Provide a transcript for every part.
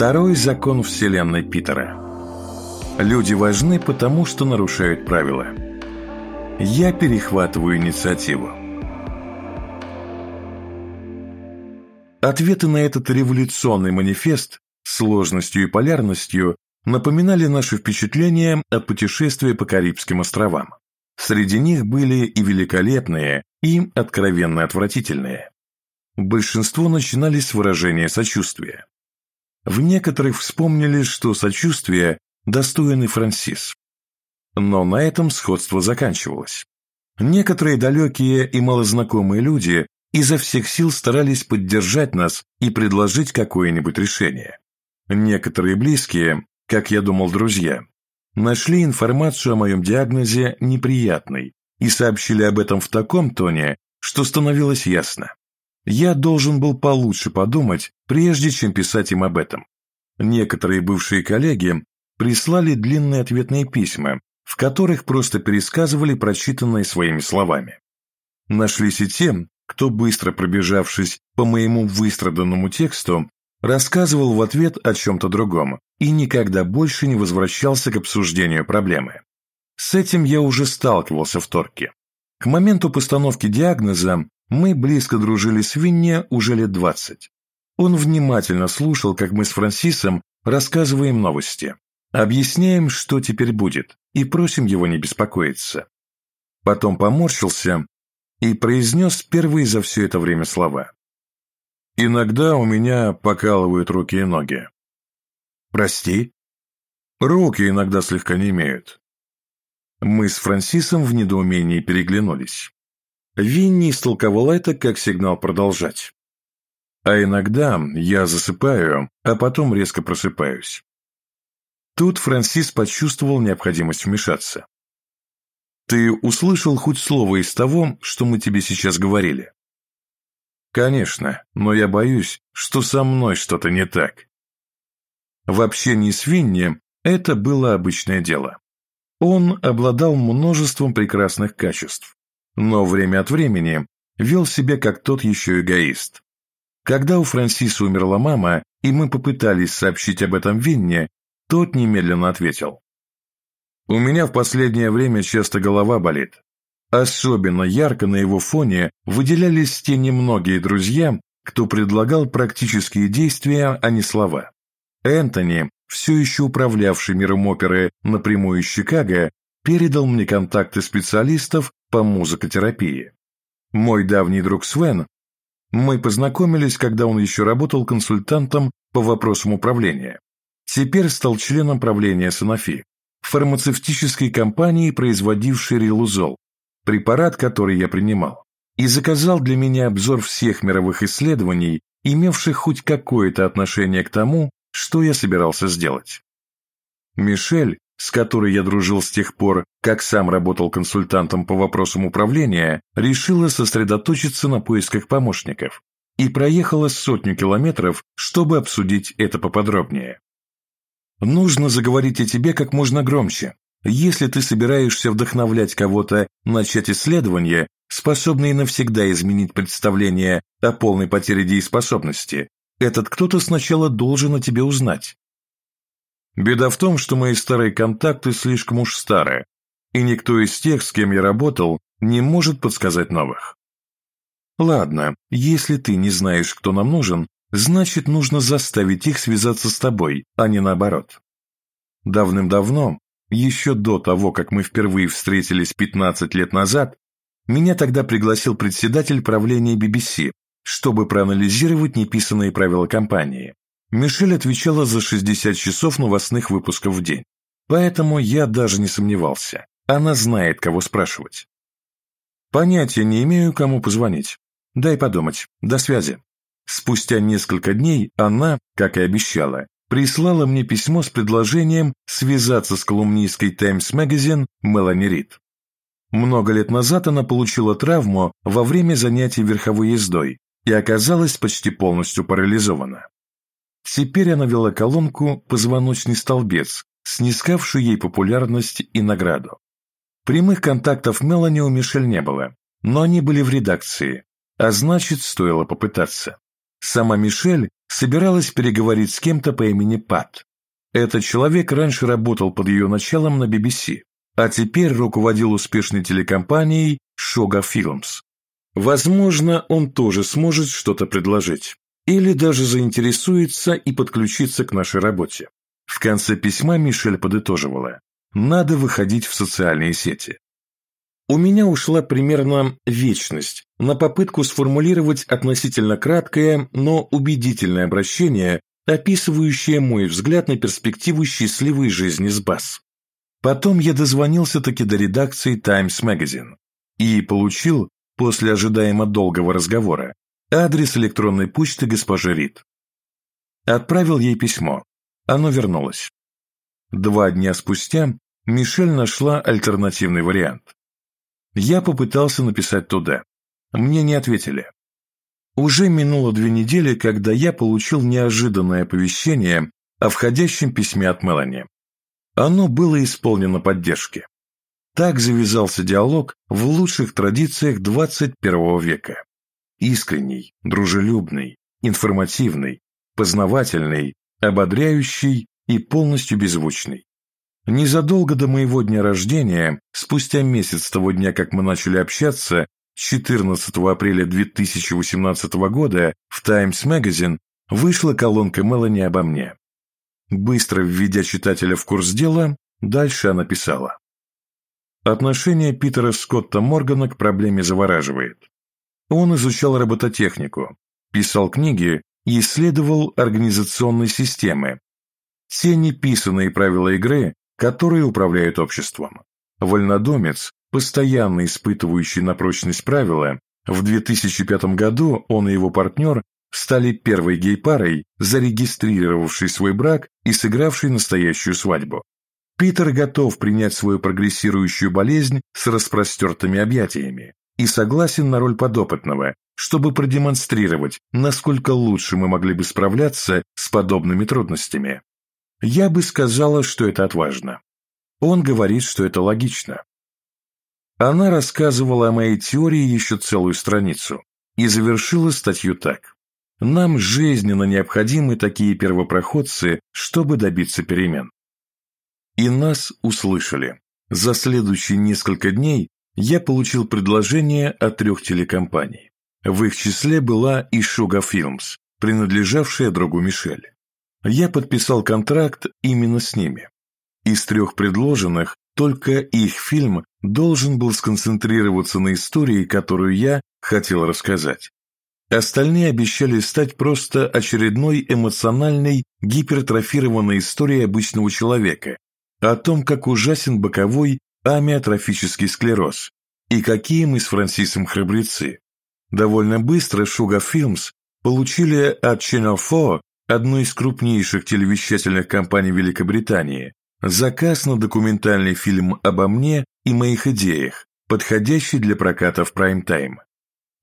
Второй закон вселенной Питера. Люди важны потому, что нарушают правила. Я перехватываю инициативу. Ответы на этот революционный манифест сложностью и полярностью напоминали наши впечатления от путешествия по Карибским островам. Среди них были и великолепные, и откровенно отвратительные. Большинство начинались с выражения сочувствия. В некоторых вспомнили, что сочувствие достоин и Франсис. Но на этом сходство заканчивалось. Некоторые далекие и малознакомые люди изо всех сил старались поддержать нас и предложить какое-нибудь решение. Некоторые близкие, как я думал, друзья, нашли информацию о моем диагнозе неприятной и сообщили об этом в таком тоне, что становилось ясно. Я должен был получше подумать, прежде чем писать им об этом. Некоторые бывшие коллеги прислали длинные ответные письма, в которых просто пересказывали прочитанное своими словами. Нашлись и те, кто, быстро пробежавшись по моему выстраданному тексту, рассказывал в ответ о чем-то другом и никогда больше не возвращался к обсуждению проблемы. С этим я уже сталкивался в Торке. К моменту постановки диагноза мы близко дружили с Винни уже лет двадцать. Он внимательно слушал, как мы с Франсисом рассказываем новости, объясняем, что теперь будет, и просим его не беспокоиться. Потом поморщился и произнес первые за все это время слова. «Иногда у меня покалывают руки и ноги». «Прости?» «Руки иногда слегка не имеют. Мы с Франсисом в недоумении переглянулись. Винни истолковал это как сигнал продолжать. А иногда я засыпаю, а потом резко просыпаюсь. Тут Франсис почувствовал необходимость вмешаться. «Ты услышал хоть слово из того, что мы тебе сейчас говорили?» «Конечно, но я боюсь, что со мной что-то не так». В общении с Винни это было обычное дело. Он обладал множеством прекрасных качеств, но время от времени вел себя как тот еще эгоист. Когда у Франсиса умерла мама, и мы попытались сообщить об этом Винне, тот немедленно ответил. «У меня в последнее время часто голова болит. Особенно ярко на его фоне выделялись те немногие друзья, кто предлагал практические действия, а не слова. Энтони, все еще управлявший миром оперы напрямую из Чикаго, передал мне контакты специалистов по музыкотерапии. Мой давний друг Свен, мы познакомились, когда он еще работал консультантом по вопросам управления. Теперь стал членом правления Sanofi, фармацевтической компании, производившей рилузол, препарат, который я принимал, и заказал для меня обзор всех мировых исследований, имевших хоть какое-то отношение к тому, что я собирался сделать. Мишель, с которой я дружил с тех пор, как сам работал консультантом по вопросам управления, решила сосредоточиться на поисках помощников и проехала сотню километров, чтобы обсудить это поподробнее. Нужно заговорить о тебе как можно громче. Если ты собираешься вдохновлять кого-то начать исследование, способные навсегда изменить представление о полной потере дееспособности, этот кто-то сначала должен о тебе узнать. Беда в том, что мои старые контакты слишком уж старые, и никто из тех, с кем я работал, не может подсказать новых. Ладно, если ты не знаешь, кто нам нужен, значит, нужно заставить их связаться с тобой, а не наоборот. Давным-давно, еще до того, как мы впервые встретились 15 лет назад, меня тогда пригласил председатель правления BBC, чтобы проанализировать неписанные правила компании. Мишель отвечала за 60 часов новостных выпусков в день. Поэтому я даже не сомневался. Она знает, кого спрашивать. Понятия не имею, кому позвонить. Дай подумать. До связи. Спустя несколько дней она, как и обещала, прислала мне письмо с предложением связаться с колумнисткой Times Magazine Мелани Рид. Много лет назад она получила травму во время занятий верховой ездой и оказалась почти полностью парализована. Теперь она вела колонку «Позвоночный столбец», снискавшую ей популярность и награду. Прямых контактов Мелани у Мишель не было, но они были в редакции, а значит, стоило попытаться. Сама Мишель собиралась переговорить с кем-то по имени Пат. Этот человек раньше работал под ее началом на BBC, а теперь руководил успешной телекомпанией Shoga Films. Возможно, он тоже сможет что-то предложить. Или даже заинтересуется и подключиться к нашей работе. В конце письма Мишель подытоживала. Надо выходить в социальные сети. У меня ушла примерно вечность на попытку сформулировать относительно краткое, но убедительное обращение, описывающее мой взгляд на перспективу счастливой жизни с БАС. Потом я дозвонился таки до редакции Times Magazine и получил, после ожидаемо долгого разговора, адрес электронной почты госпожи Рид. Отправил ей письмо. Оно вернулось. Два дня спустя Мишель нашла альтернативный вариант. Я попытался написать туда. Мне не ответили. Уже минуло две недели, когда я получил неожиданное оповещение о входящем письме от Мелани. Оно было исполнено поддержки. Так завязался диалог в лучших традициях 21 века. Искренний, дружелюбный, информативный, познавательный, ободряющий и полностью беззвучный. Незадолго до моего дня рождения, спустя месяц с того дня, как мы начали общаться, 14 апреля 2018 года в Times Magazine вышла колонка Мелани обо мне. Быстро введя читателя в курс дела, дальше она писала. Отношение Питера Скотта Моргана к проблеме завораживает. Он изучал робототехнику, писал книги и исследовал организационные системы. Те неписанные правила игры, которые управляют обществом. Вольнодумец, постоянно испытывающий на прочность правила, в 2005 году он и его партнер стали первой гей-парой, зарегистрировавшей свой брак и сыгравшей настоящую свадьбу. Питер готов принять свою прогрессирующую болезнь с распростертыми объятиями и согласен на роль подопытного, чтобы продемонстрировать, насколько лучше мы могли бы справляться с подобными трудностями. Я бы сказала, что это отважно. Он говорит, что это логично. Она рассказывала о моей теории еще целую страницу и завершила статью так. Нам жизненно необходимы такие первопроходцы, чтобы добиться перемен. И нас услышали. За следующие несколько дней я получил предложение от трех телекомпаний. В их числе была и Шуга Films, принадлежавшая другу Мишель. Я подписал контракт именно с ними. Из трех предложенных только их фильм должен был сконцентрироваться на истории, которую я хотел рассказать. Остальные обещали стать просто очередной эмоциональной, гипертрофированной историей обычного человека, о том, как ужасен боковой амиотрофический склероз и какие мы с Франсисом храбрецы. Довольно быстро Sugar Films получили от Channel 4, одной из крупнейших телевещательных компаний Великобритании, заказ на документальный фильм обо мне и моих идеях, подходящий для проката в прайм-тайм.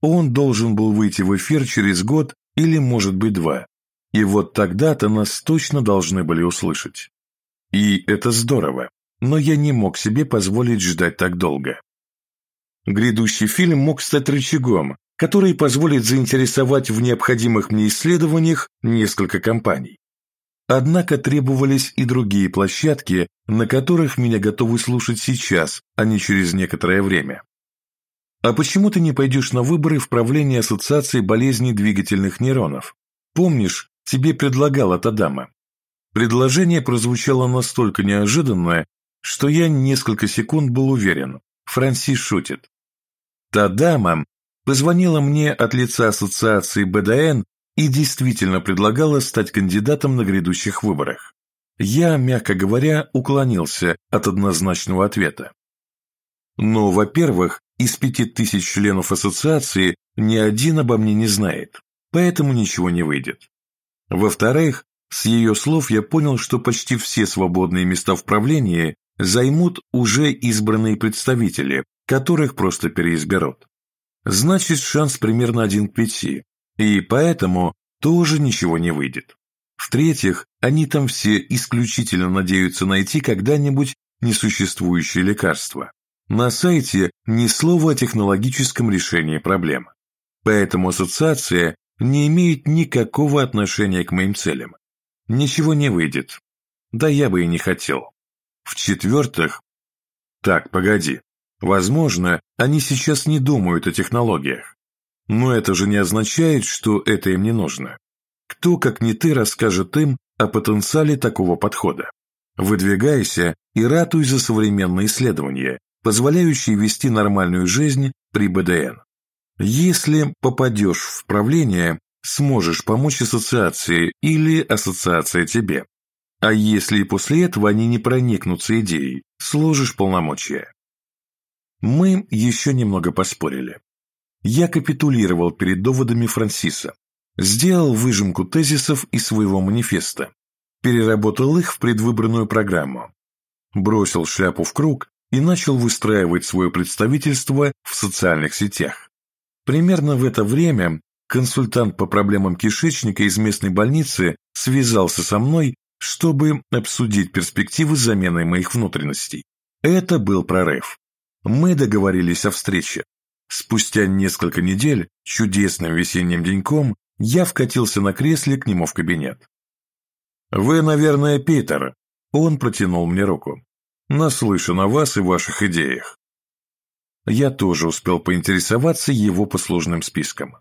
Он должен был выйти в эфир через год или, может быть, два. И вот тогда-то нас точно должны были услышать. И это здорово, но я не мог себе позволить ждать так долго. Грядущий фильм мог стать рычагом, который позволит заинтересовать в необходимых мне исследованиях несколько компаний. Однако требовались и другие площадки, на которых меня готовы слушать сейчас, а не через некоторое время. А почему ты не пойдешь на выборы в правление Ассоциации болезней двигательных нейронов? Помнишь, тебе предлагала та дама? Предложение прозвучало настолько неожиданно, что я несколько секунд был уверен. Франсис шутит. Та дама позвонила мне от лица ассоциации БДН и действительно предлагала стать кандидатом на грядущих выборах. Я, мягко говоря, уклонился от однозначного ответа. Но, во-первых, из пяти тысяч членов ассоциации ни один обо мне не знает, поэтому ничего не выйдет. Во-вторых, с ее слов я понял, что почти все свободные места в правлении займут уже избранные представители, которых просто переизберут. Значит, шанс примерно один к пяти, и поэтому тоже ничего не выйдет. В-третьих, они там все исключительно надеются найти когда-нибудь несуществующее лекарство. На сайте ни слова о технологическом решении проблем. Поэтому ассоциация не имеют никакого отношения к моим целям. Ничего не выйдет. Да я бы и не хотел. В-четвертых... Так, погоди. Возможно, они сейчас не думают о технологиях. Но это же не означает, что это им не нужно. Кто, как не ты, расскажет им о потенциале такого подхода? Выдвигайся и ратуй за современные исследования, позволяющие вести нормальную жизнь при БДН. Если попадешь в правление, сможешь помочь ассоциации или ассоциация тебе. А если и после этого они не проникнутся идеей, сложишь полномочия. Мы еще немного поспорили. Я капитулировал перед доводами Франсиса, сделал выжимку тезисов из своего манифеста, переработал их в предвыборную программу, бросил шляпу в круг и начал выстраивать свое представительство в социальных сетях. Примерно в это время консультант по проблемам кишечника из местной больницы связался со мной, чтобы обсудить перспективы замены моих внутренностей. Это был прорыв. Мы договорились о встрече. Спустя несколько недель, чудесным весенним деньком, я вкатился на кресле к нему в кабинет. «Вы, наверное, Питер», — он протянул мне руку. «Наслышан о вас и ваших идеях я тоже успел поинтересоваться его послужным списком.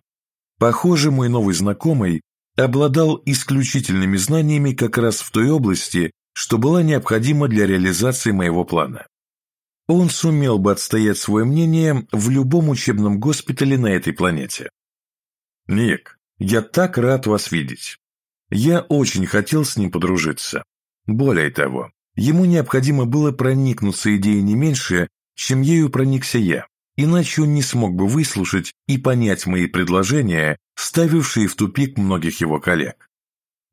Похоже, мой новый знакомый обладал исключительными знаниями как раз в той области, что была необходима для реализации моего плана. Он сумел бы отстоять свое мнение в любом учебном госпитале на этой планете. «Ник, я так рад вас видеть. Я очень хотел с ним подружиться. Более того, ему необходимо было проникнуться идеей не меньше, чем ею проникся я, иначе он не смог бы выслушать и понять мои предложения, ставившие в тупик многих его коллег.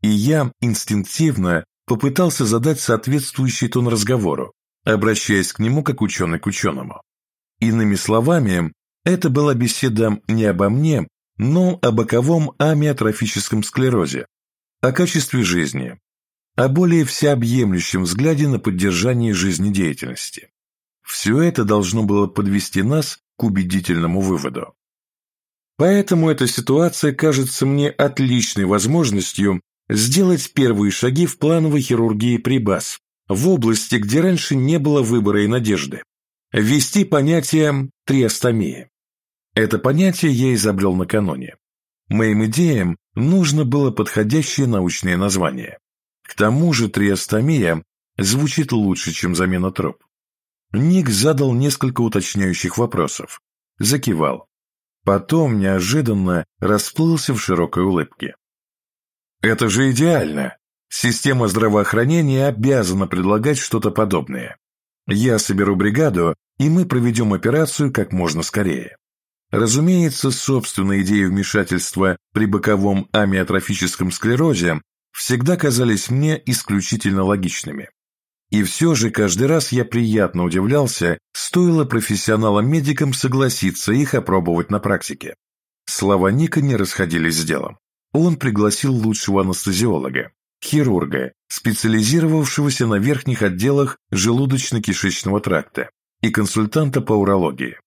И я инстинктивно попытался задать соответствующий тон разговору, обращаясь к нему как ученый к ученому. Иными словами, это была беседа не обо мне, но о боковом амиотрофическом склерозе, о качестве жизни, о более всеобъемлющем взгляде на поддержание жизнедеятельности. Все это должно было подвести нас к убедительному выводу. Поэтому эта ситуация кажется мне отличной возможностью сделать первые шаги в плановой хирургии при БАС, в области, где раньше не было выбора и надежды. Ввести понятие триостомия. Это понятие я изобрел накануне. Моим идеям нужно было подходящее научное название. К тому же триостомия звучит лучше, чем замена троп. Ник задал несколько уточняющих вопросов. Закивал. Потом неожиданно расплылся в широкой улыбке. «Это же идеально! Система здравоохранения обязана предлагать что-то подобное. Я соберу бригаду, и мы проведем операцию как можно скорее. Разумеется, собственные идеи вмешательства при боковом амиотрофическом склерозе всегда казались мне исключительно логичными. И все же каждый раз я приятно удивлялся, стоило профессионалам-медикам согласиться их опробовать на практике. Слова Ника не расходились с делом. Он пригласил лучшего анестезиолога, хирурга, специализировавшегося на верхних отделах желудочно-кишечного тракта и консультанта по урологии.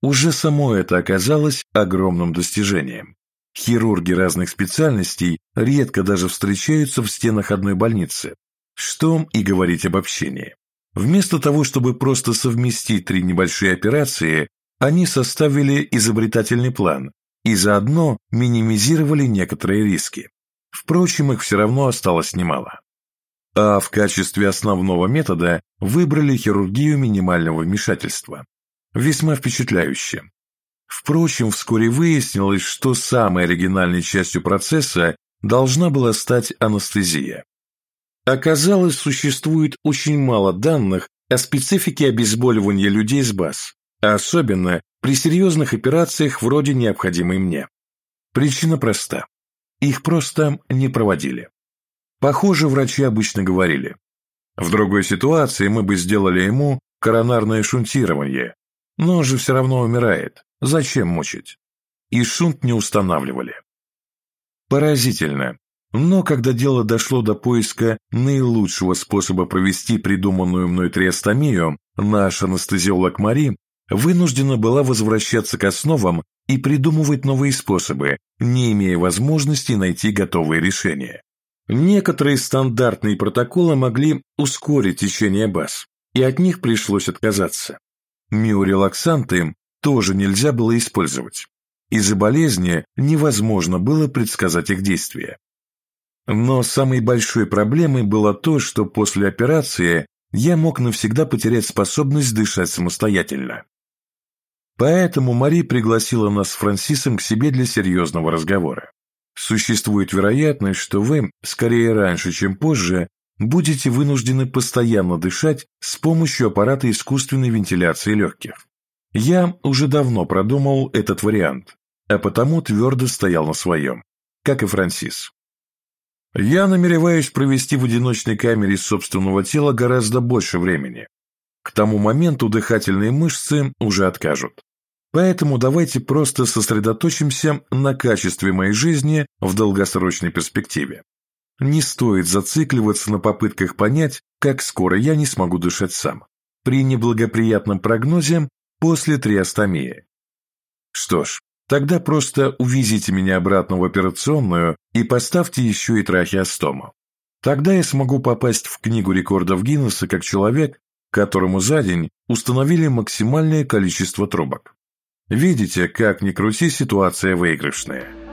Уже само это оказалось огромным достижением. Хирурги разных специальностей редко даже встречаются в стенах одной больницы, что и говорить об общении. Вместо того, чтобы просто совместить три небольшие операции, они составили изобретательный план и заодно минимизировали некоторые риски. Впрочем, их все равно осталось немало. А в качестве основного метода выбрали хирургию минимального вмешательства. Весьма впечатляюще. Впрочем, вскоре выяснилось, что самой оригинальной частью процесса должна была стать анестезия. Оказалось, существует очень мало данных о специфике обезболивания людей с БАС, а особенно при серьезных операциях вроде необходимой мне. Причина проста. Их просто не проводили. Похоже, врачи обычно говорили. В другой ситуации мы бы сделали ему коронарное шунтирование, но он же все равно умирает. Зачем мучить? И шунт не устанавливали. Поразительно, но когда дело дошло до поиска наилучшего способа провести придуманную мной триостомию, наш анестезиолог Мари вынуждена была возвращаться к основам и придумывать новые способы, не имея возможности найти готовые решения. Некоторые стандартные протоколы могли ускорить течение баз, и от них пришлось отказаться. Миорелаксанты тоже нельзя было использовать. Из-за болезни невозможно было предсказать их действия. Но самой большой проблемой было то, что после операции я мог навсегда потерять способность дышать самостоятельно. Поэтому Мари пригласила нас с Франсисом к себе для серьезного разговора. Существует вероятность, что вы, скорее раньше, чем позже, будете вынуждены постоянно дышать с помощью аппарата искусственной вентиляции легких. Я уже давно продумал этот вариант, а потому твердо стоял на своем, как и Франсис. Я намереваюсь провести в одиночной камере собственного тела гораздо больше времени. К тому моменту дыхательные мышцы уже откажут. Поэтому давайте просто сосредоточимся на качестве моей жизни в долгосрочной перспективе. Не стоит зацикливаться на попытках понять, как скоро я не смогу дышать сам, при неблагоприятном прогнозе после триостомии. Что ж, Тогда просто увезите меня обратно в операционную и поставьте еще и трахеостому. Тогда я смогу попасть в книгу рекордов Гиннесса как человек, которому за день установили максимальное количество трубок. Видите, как ни крути, ситуация выигрышная.